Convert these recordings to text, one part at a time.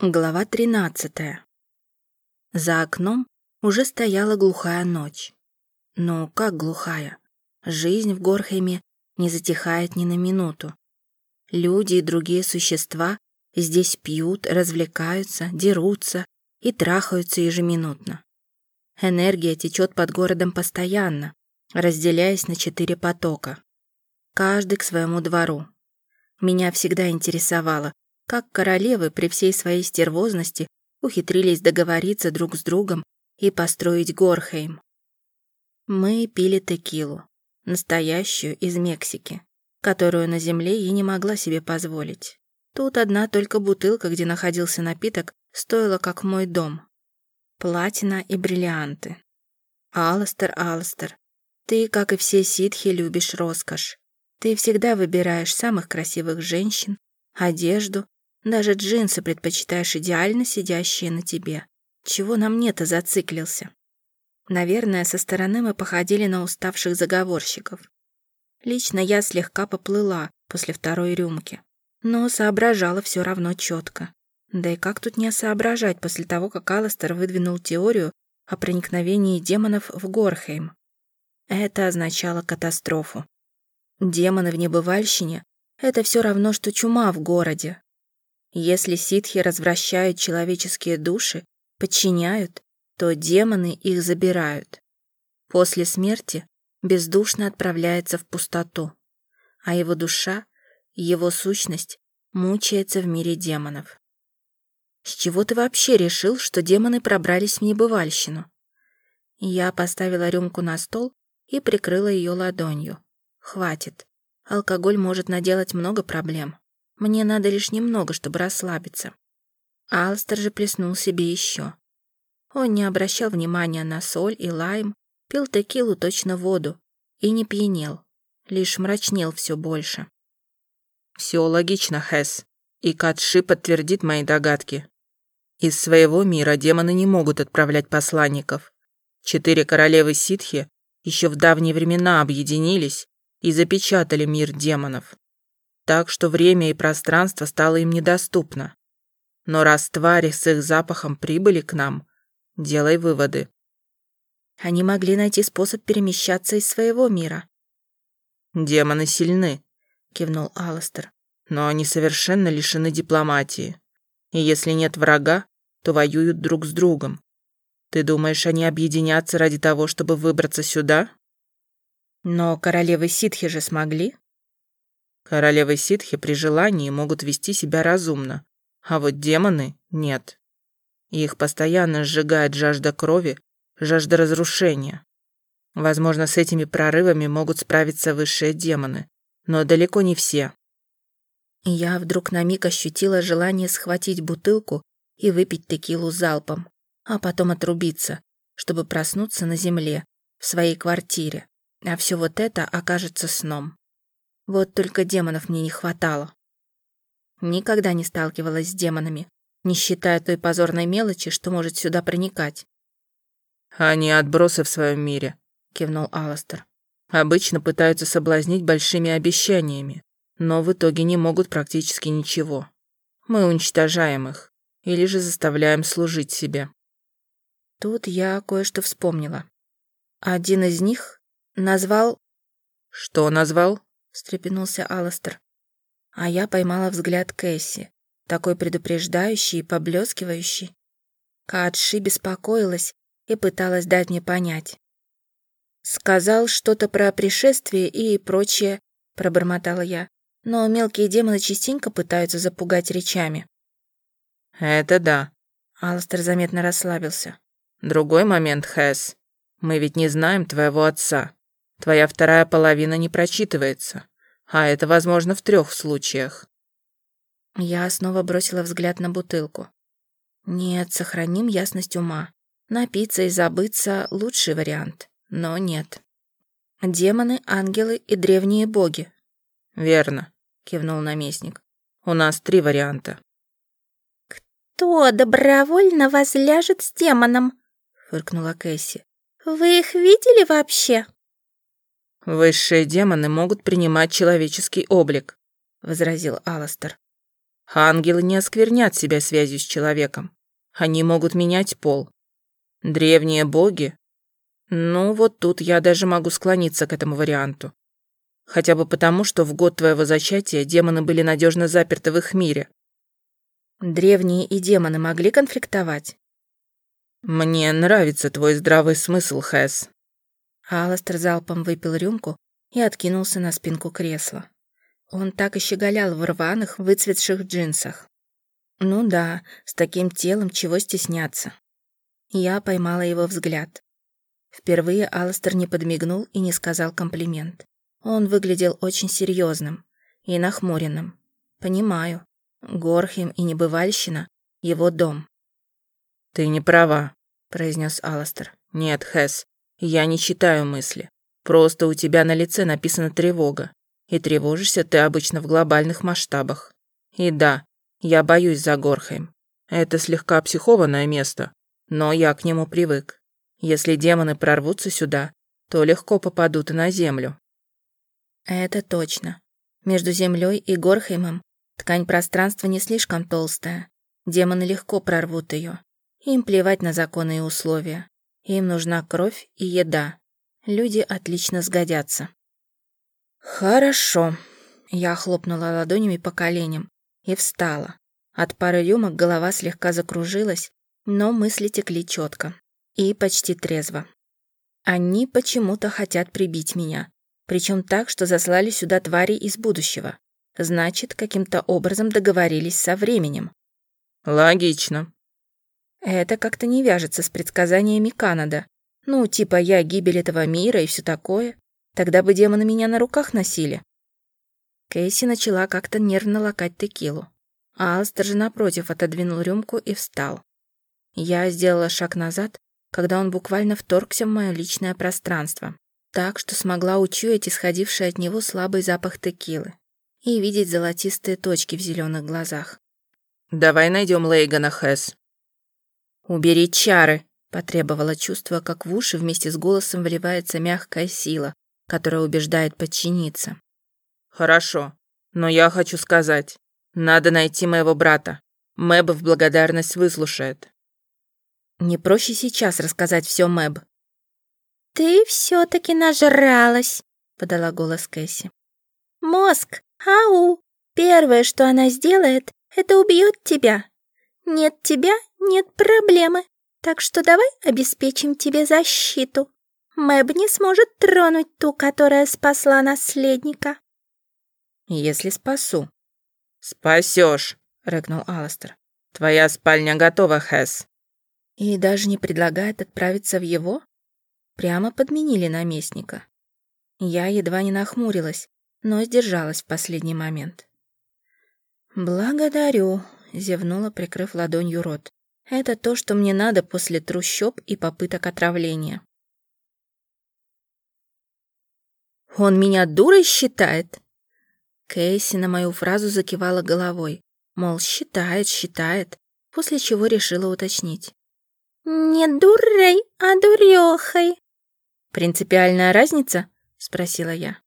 Глава 13. За окном уже стояла глухая ночь. Ну, как глухая? Жизнь в Горхейме не затихает ни на минуту. Люди и другие существа здесь пьют, развлекаются, дерутся и трахаются ежеминутно. Энергия течет под городом постоянно, разделяясь на четыре потока. Каждый к своему двору. Меня всегда интересовало, как королевы при всей своей стервозности ухитрились договориться друг с другом и построить Горхейм. Мы пили текилу, настоящую из Мексики, которую на земле я не могла себе позволить. Тут одна только бутылка, где находился напиток, стоила как мой дом. Платина и бриллианты. Алластер, Алластер, ты, как и все ситхи, любишь роскошь. Ты всегда выбираешь самых красивых женщин, одежду даже джинсы предпочитаешь идеально сидящие на тебе. Чего на мне-то зациклился? Наверное, со стороны мы походили на уставших заговорщиков. Лично я слегка поплыла после второй рюмки, но соображала все равно четко. Да и как тут не соображать после того, как Алластер выдвинул теорию о проникновении демонов в Горхейм? Это означало катастрофу. Демоны в небывальщине — это все равно, что чума в городе, если ситхи развращают человеческие души, подчиняют, то демоны их забирают. После смерти бездушно отправляется в пустоту, а его душа, его сущность мучается в мире демонов. С чего ты вообще решил, что демоны пробрались в небывальщину? Я поставила рюмку на стол и прикрыла ее ладонью. Хватит. Алкоголь может наделать много проблем. Мне надо лишь немного, чтобы расслабиться. Алстер же плеснул себе еще. Он не обращал внимания на соль и лайм, пил текилу точно воду и не пьянел, лишь мрачнел все больше. «Все логично, Хэс, и Катши подтвердит мои догадки. Из своего мира демоны не могут отправлять посланников. Четыре королевы ситхи еще в давние времена объединились и запечатали мир демонов так что время и пространство стало им недоступно. Но раз твари с их запахом прибыли к нам, делай выводы. Они могли найти способ перемещаться из своего мира. «Демоны сильны», — кивнул Алластер. «но они совершенно лишены дипломатии. И если нет врага, то воюют друг с другом. Ты думаешь, они объединятся ради того, чтобы выбраться сюда?» «Но королевы ситхи же смогли?» Королевы ситхи при желании могут вести себя разумно, а вот демоны – нет. Их постоянно сжигает жажда крови, жажда разрушения. Возможно, с этими прорывами могут справиться высшие демоны, но далеко не все. Я вдруг на миг ощутила желание схватить бутылку и выпить текилу залпом, а потом отрубиться, чтобы проснуться на земле, в своей квартире, а все вот это окажется сном. Вот только демонов мне не хватало. Никогда не сталкивалась с демонами, не считая той позорной мелочи, что может сюда проникать. «Они отбросы в своем мире», — кивнул Аластер. «Обычно пытаются соблазнить большими обещаниями, но в итоге не могут практически ничего. Мы уничтожаем их или же заставляем служить себе». Тут я кое-что вспомнила. Один из них назвал... «Что назвал?» Встрепенулся Алластер. А я поймала взгляд Кэсси, такой предупреждающий и поблескивающий. Каатши беспокоилась и пыталась дать мне понять. «Сказал что-то про пришествие и прочее», — пробормотала я. «Но мелкие демоны частенько пытаются запугать речами». «Это да», — Алластер заметно расслабился. «Другой момент, Хэс. Мы ведь не знаем твоего отца. Твоя вторая половина не прочитывается, а это возможно в трех случаях. Я снова бросила взгляд на бутылку. Нет, сохраним ясность ума. Напиться и забыться — лучший вариант, но нет. Демоны, ангелы и древние боги. Верно, кивнул наместник. У нас три варианта. «Кто добровольно возляжет с демоном?» — фыркнула Кэсси. «Вы их видели вообще?» «Высшие демоны могут принимать человеческий облик», — возразил Аластер. Ангелы не осквернят себя связью с человеком. Они могут менять пол. Древние боги? Ну, вот тут я даже могу склониться к этому варианту. Хотя бы потому, что в год твоего зачатия демоны были надежно заперты в их мире. Древние и демоны могли конфликтовать? Мне нравится твой здравый смысл, Хэс. Аластер залпом выпил рюмку и откинулся на спинку кресла. Он так и щеголял в рваных, выцветших джинсах. Ну да, с таким телом чего стесняться. Я поймала его взгляд. Впервые Аластер не подмигнул и не сказал комплимент. Он выглядел очень серьезным и нахмуренным. Понимаю. Горхим и Небывальщина — его дом. «Ты не права», — произнес Аластер. «Нет, Хэс, я не читаю мысли. Просто у тебя на лице написана тревога. И тревожишься ты обычно в глобальных масштабах. И да, я боюсь за Горхейм. Это слегка психованное место, но я к нему привык. Если демоны прорвутся сюда, то легко попадут и на землю. Это точно. Между землей и Горхеймом ткань пространства не слишком толстая. Демоны легко прорвут ее. Им плевать на законы и условия. Им нужна кровь и еда. Люди отлично сгодятся. Хорошо. Я хлопнула ладонями по коленям и встала. От пары рюмок голова слегка закружилась, но мысли текли четко и почти трезво. Они почему-то хотят прибить меня, причем так, что заслали сюда твари из будущего. Значит, каким-то образом договорились со временем. Логично. Это как-то не вяжется с предсказаниями Канада. Ну, типа я гибель этого мира и все такое. Тогда бы демоны меня на руках носили. Кейси начала как-то нервно лакать текилу. А Алстер же напротив отодвинул рюмку и встал. Я сделала шаг назад, когда он буквально вторгся в мое личное пространство так, что смогла учуять исходивший от него слабый запах текилы и видеть золотистые точки в зеленых глазах. «Давай найдем Лейгана, Хэс». «Убери чары», — потребовала чувство, как в уши вместе с голосом вливается мягкая сила, которая убеждает подчиниться. «Хорошо, но я хочу сказать, надо найти моего брата. Мэб в благодарность выслушает». «Не проще сейчас рассказать все Мэб», «Ты все-таки нажралась», — подала голос Кэсси. «Мозг, ау! Первое, что она сделает, это убьет тебя. Нет тебя, нет проблемы. Так что давай обеспечим тебе защиту. Мэб не сможет тронуть ту, которая спасла наследника». «Если спасу». «Спасешь», — рыкнул Аластер. «Твоя спальня готова, Хэс». «И даже не предлагает отправиться в его?» Прямо подменили наместника. Я едва не нахмурилась, но сдержалась в последний момент. «Благодарю», — зевнула, прикрыв ладонью рот. «Это то, что мне надо после трущоб и попыток отравления». «Он меня дурой считает?» Кейси на мою фразу закивала головой, мол, считает, считает, после чего решила уточнить. «Не дурой, а дурехой», «Принципиальная разница?» — спросила я.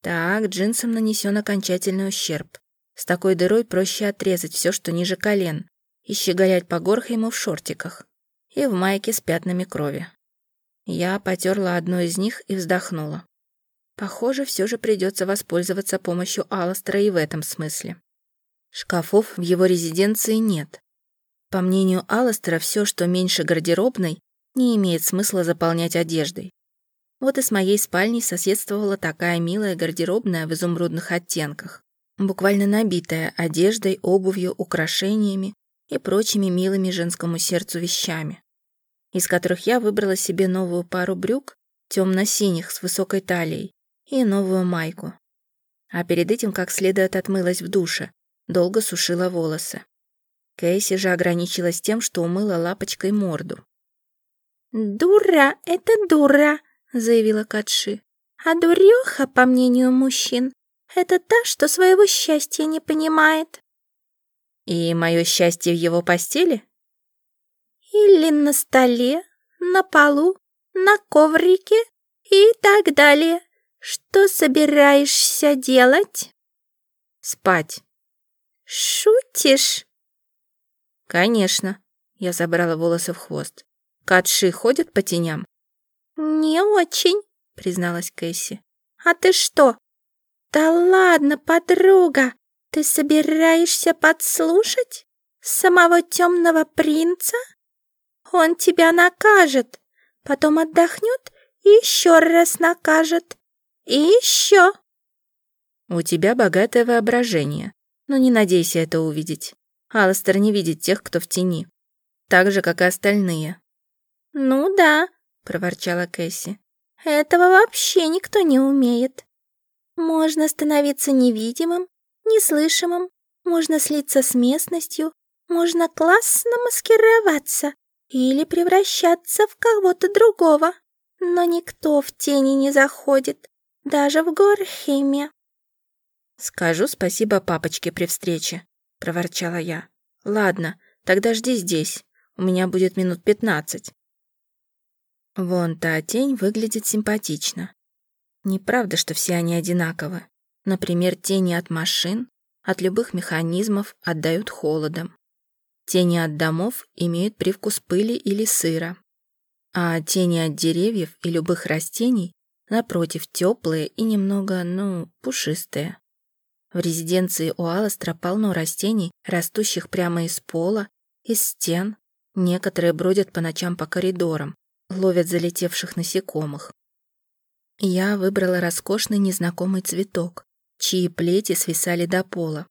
«Так, джинсам нанесен окончательный ущерб. С такой дырой проще отрезать все, что ниже колен, и щеголять по горхайму в шортиках и в майке с пятнами крови». Я потерла одну из них и вздохнула. Похоже, все же придется воспользоваться помощью Алластера и в этом смысле. Шкафов в его резиденции нет. По мнению Алластера, все, что меньше гардеробной, не имеет смысла заполнять одеждой. Вот и с моей спальней соседствовала такая милая гардеробная в изумрудных оттенках, буквально набитая одеждой, обувью, украшениями и прочими милыми женскому сердцу вещами, из которых я выбрала себе новую пару брюк, темно-синих с высокой талией, и новую майку. А перед этим как следует отмылась в душе, долго сушила волосы. Кейси же ограничилась тем, что умыла лапочкой морду. «Дура, это дура!» — заявила Катши. «А дуреха, по мнению мужчин, это та, что своего счастья не понимает». «И мое счастье в его постели?» «Или на столе, на полу, на коврике и так далее. Что собираешься делать?» «Спать». Шутишь? Конечно. Я забрала волосы в хвост. Катши ходят по теням? Не очень, призналась Кэсси. А ты что? Да ладно, подруга, ты собираешься подслушать самого темного принца? Он тебя накажет, потом отдохнет и еще раз накажет. И еще. У тебя богатое воображение, но не надейся это увидеть. Алластер не видит тех, кто в тени. Так же, как и остальные. «Ну да», — проворчала Кэсси. «Этого вообще никто не умеет. Можно становиться невидимым, неслышимым, можно слиться с местностью, можно классно маскироваться или превращаться в кого-то другого. Но никто в тени не заходит, даже в Горхеме. «Скажу спасибо папочке при встрече», — проворчала я. «Ладно, тогда жди здесь. У меня будет минут пятнадцать». Вон та тень выглядит симпатично. Неправда, что все они одинаковы. Например, тени от машин, от любых механизмов отдают холодом. Тени от домов имеют привкус пыли или сыра. А тени от деревьев и любых растений, напротив, теплые и немного, ну, пушистые. В резиденции у Аластра полно растений, растущих прямо из пола, из стен. Некоторые бродят по ночам по коридорам, ловят залетевших насекомых. Я выбрала роскошный незнакомый цветок, чьи плети свисали до пола,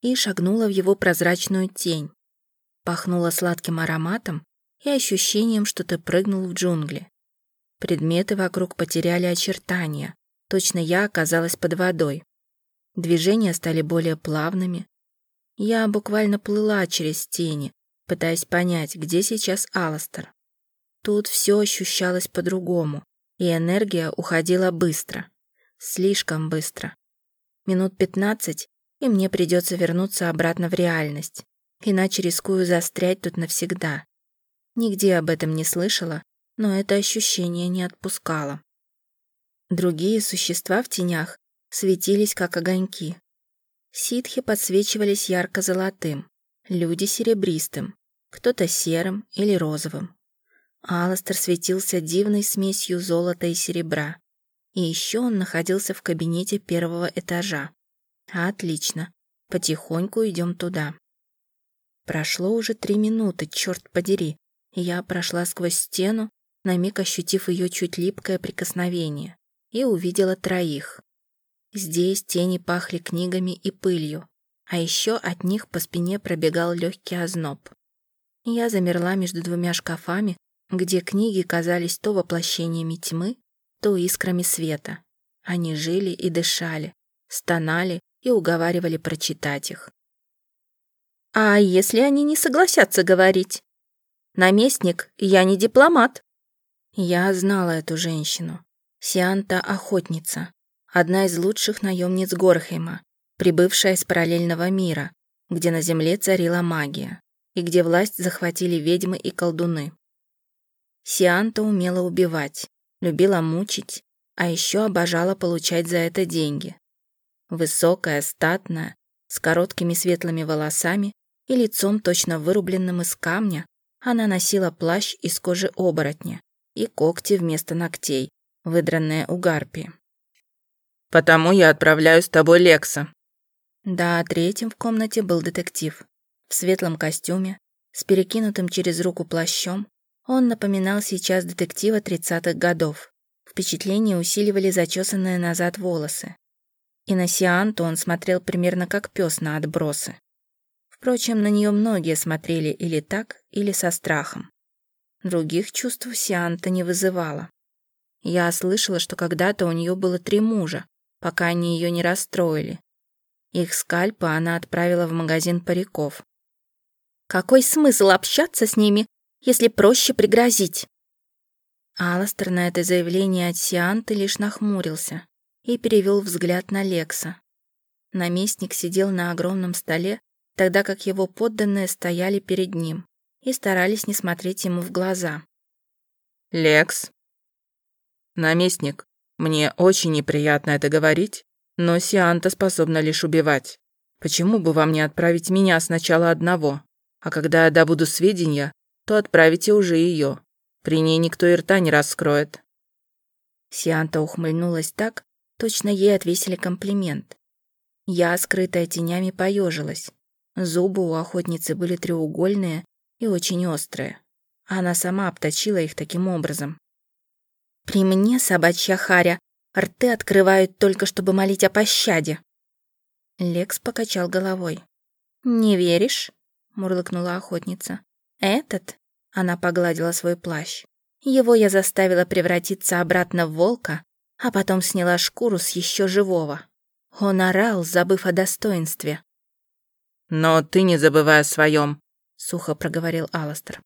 и шагнула в его прозрачную тень. Пахнула сладким ароматом и ощущением, что ты прыгнул в джунгли. Предметы вокруг потеряли очертания, точно я оказалась под водой. Движения стали более плавными. Я буквально плыла через тени, пытаясь понять, где сейчас Аластер. Тут все ощущалось по-другому, и энергия уходила быстро. Слишком быстро. Минут пятнадцать, и мне придется вернуться обратно в реальность, иначе рискую застрять тут навсегда. Нигде об этом не слышала, но это ощущение не отпускало. Другие существа в тенях светились, как огоньки. Ситхи подсвечивались ярко-золотым, люди серебристым, кто-то серым или розовым. Аластер светился дивной смесью золота и серебра. И еще он находился в кабинете первого этажа. Отлично. Потихоньку идем туда. Прошло уже три минуты, черт подери. Я прошла сквозь стену, на миг ощутив ее чуть липкое прикосновение, и увидела троих. Здесь тени пахли книгами и пылью, а еще от них по спине пробегал легкий озноб. Я замерла между двумя шкафами, где книги казались то воплощениями тьмы, то искрами света. Они жили и дышали, стонали и уговаривали прочитать их. «А если они не согласятся говорить? Наместник, я не дипломат». Я знала эту женщину. Сианта — охотница, одна из лучших наемниц Горхейма, прибывшая из параллельного мира, где на земле царила магия и где власть захватили ведьмы и колдуны. Сианта умела убивать, любила мучить, а еще обожала получать за это деньги. Высокая, статная, с короткими светлыми волосами и лицом точно вырубленным из камня, она носила плащ из кожи оборотня и когти вместо ногтей, выдранные у гарпии. Потому я отправляю с тобой Лекса». Да, третьим в комнате был детектив. В светлом костюме, с перекинутым через руку плащом, он напоминал сейчас детектива тридцатых годов. Впечатление усиливали зачесанные назад волосы. И на Сианту он смотрел примерно как пес на отбросы. Впрочем, на нее многие смотрели или так, или со страхом. Других чувств Сианта не вызывала. Я слышала, что когда-то у нее было три мужа, пока они ее не расстроили. Их скальпы она отправила в магазин париков. Какой смысл общаться с ними, если проще пригрозить? Аластер на это заявление от Сианты лишь нахмурился и перевел взгляд на Лекса. Наместник сидел на огромном столе, тогда как его подданные стояли перед ним и старались не смотреть ему в глаза. «Лекс?» «Наместник, мне очень неприятно это говорить, но Сианта способна лишь убивать. Почему бы вам не отправить меня сначала одного, а когда я добуду сведения, то отправите уже ее. При ней никто и рта не раскроет». Сианта ухмыльнулась так, точно ей отвесили комплимент. Я, скрытая тенями, поежилась. Зубы у охотницы были треугольные и очень острые. Она сама обточила их таким образом. «При мне, собачья харя, рты открывают только, чтобы молить о пощаде». Лекс покачал головой. «Не веришь?» — мурлыкнула охотница. «Этот?» — она погладила свой плащ. «Его я заставила превратиться обратно в волка, а потом сняла шкуру с еще живого. Он орал, забыв о достоинстве. «Но ты не забывай о своем», — сухо проговорил Аластер.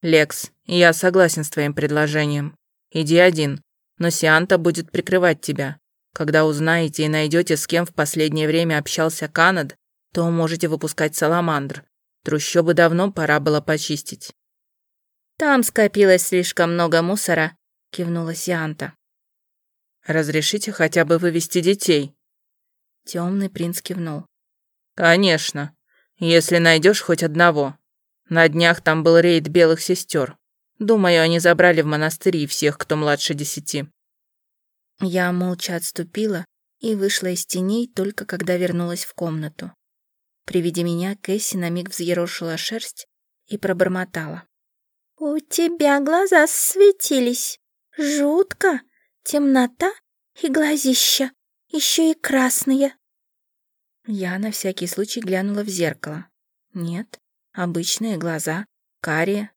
«Лекс, я согласен с твоим предложением. Иди один, но Сианта будет прикрывать тебя. Когда узнаете и найдете, с кем в последнее время общался Канад, то можете выпускать саламандр. Трущобы давно пора было почистить». «Там скопилось слишком много мусора», — кивнула Сианта. «Разрешите хотя бы вывести детей?» Темный принц кивнул. «Конечно, если найдешь хоть одного. На днях там был рейд белых сестер. Думаю, они забрали в монастыри всех, кто младше десяти». Я молча отступила и вышла из теней только когда вернулась в комнату. При виде меня Кэсси на миг взъерошила шерсть и пробормотала. «У тебя глаза светились. Жутко. Темнота и глазища. Еще и красные». Я на всякий случай глянула в зеркало. Нет, обычные глаза, карие.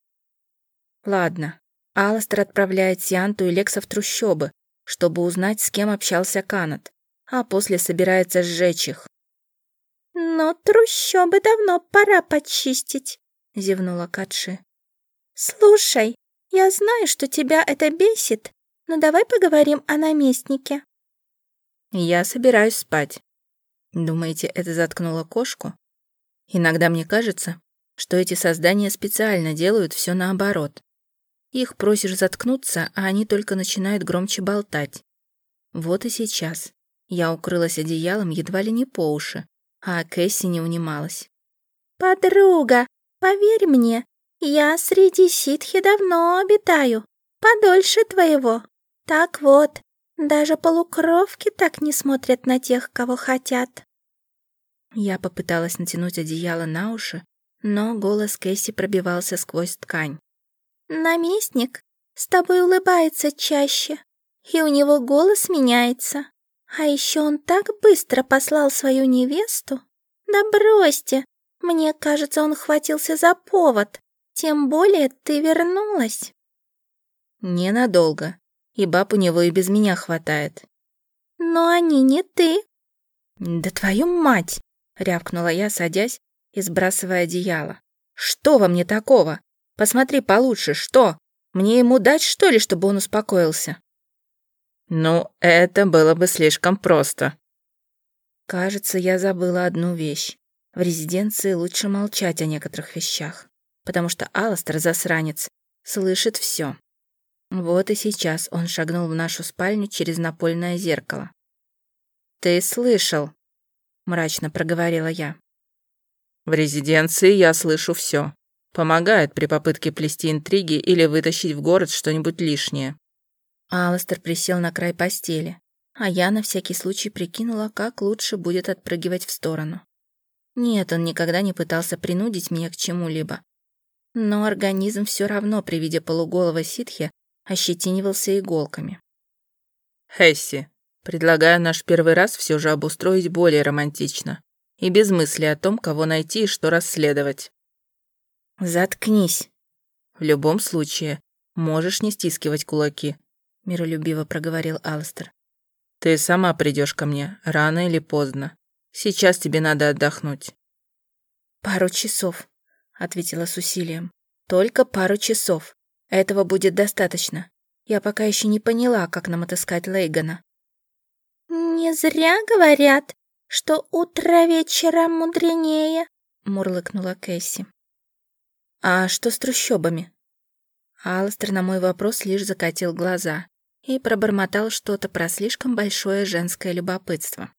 Ладно, Алластер отправляет Сианту и Лекса в трущобы, чтобы узнать, с кем общался Канат, а после собирается сжечь их. «Но трущобы давно пора почистить», — зевнула Катши. «Слушай, я знаю, что тебя это бесит, но давай поговорим о наместнике». «Я собираюсь спать. Думаете, это заткнуло кошку? Иногда мне кажется, что эти создания специально делают все наоборот. Их просишь заткнуться, а они только начинают громче болтать. Вот и сейчас. Я укрылась одеялом едва ли не по уши, а Кэсси не унималась. «Подруга, поверь мне, я среди ситхи давно обитаю, подольше твоего. Так вот, даже полукровки так не смотрят на тех, кого хотят. Я попыталась натянуть одеяло на уши, но голос Кэсси пробивался сквозь ткань. «Наместник с тобой улыбается чаще, и у него голос меняется. А еще он так быстро послал свою невесту. Да бросьте, мне кажется, он хватился за повод. Тем более ты вернулась». «Ненадолго и баб у него и без меня хватает. Но они не ты. Да твою мать! Рявкнула я, садясь и сбрасывая одеяло. Что во мне такого? Посмотри получше, что? Мне ему дать, что ли, чтобы он успокоился? Ну, это было бы слишком просто. Кажется, я забыла одну вещь. В резиденции лучше молчать о некоторых вещах, потому что Аластер, засранец, слышит все. Вот и сейчас он шагнул в нашу спальню через напольное зеркало. «Ты слышал?» — мрачно проговорила я. «В резиденции я слышу все. Помогает при попытке плести интриги или вытащить в город что-нибудь лишнее». Алластер присел на край постели, а я на всякий случай прикинула, как лучше будет отпрыгивать в сторону. Нет, он никогда не пытался принудить меня к чему-либо. Но организм все равно при виде полуголого ситхи ощетинивался иголками. «Хесси, предлагаю наш первый раз все же обустроить более романтично и без мысли о том, кого найти и что расследовать». «Заткнись». «В любом случае, можешь не стискивать кулаки», — миролюбиво проговорил Алстер. «Ты сама придешь ко мне, рано или поздно. Сейчас тебе надо отдохнуть». «Пару часов», — ответила с усилием. «Только пару часов. Этого будет достаточно. Я пока еще не поняла, как нам отыскать Лейгана. «Не зря говорят, что утро вечера мудренее», — мурлыкнула Кэсси. «А что с трущобами?» Алстер на мой вопрос лишь закатил глаза и пробормотал что-то про слишком большое женское любопытство.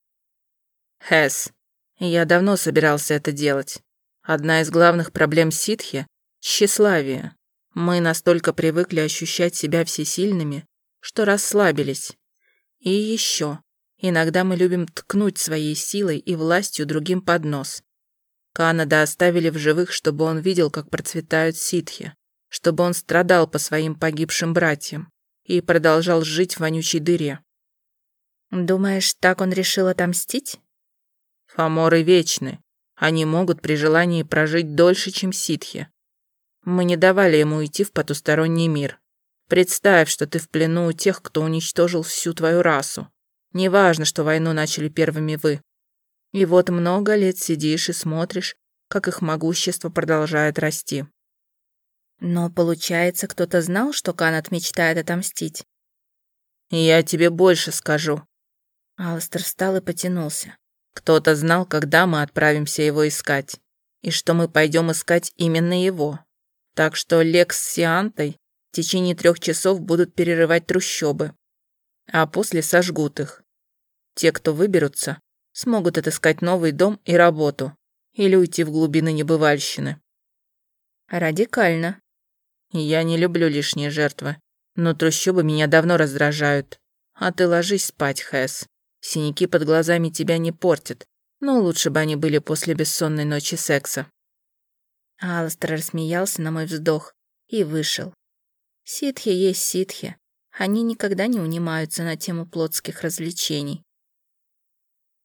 «Хэс, Я давно собирался это делать. Одна из главных проблем ситхи – тщеславие. Мы настолько привыкли ощущать себя всесильными, что расслабились. И еще. Иногда мы любим ткнуть своей силой и властью другим под нос. Канада оставили в живых, чтобы он видел, как процветают ситхи, чтобы он страдал по своим погибшим братьям и продолжал жить в вонючей дыре. Думаешь, так он решил отомстить? Фаморы вечны. Они могут при желании прожить дольше, чем ситхи. Мы не давали ему уйти в потусторонний мир. Представь, что ты в плену у тех, кто уничтожил всю твою расу. Неважно, что войну начали первыми вы. И вот много лет сидишь и смотришь, как их могущество продолжает расти. Но, получается, кто-то знал, что Канат мечтает отомстить? Я тебе больше скажу. Алстер встал и потянулся. Кто-то знал, когда мы отправимся его искать, и что мы пойдем искать именно его. Так что Лекс с Сиантой в течение трех часов будут перерывать трущобы, а после сожгут их. Те, кто выберутся, смогут отыскать новый дом и работу или уйти в глубины небывальщины. Радикально. Я не люблю лишние жертвы, но трущобы меня давно раздражают. А ты ложись спать, Хэс. Синяки под глазами тебя не портят, но лучше бы они были после бессонной ночи секса. Алстер рассмеялся на мой вздох и вышел. Ситхи есть ситхи. Они никогда не унимаются на тему плотских развлечений.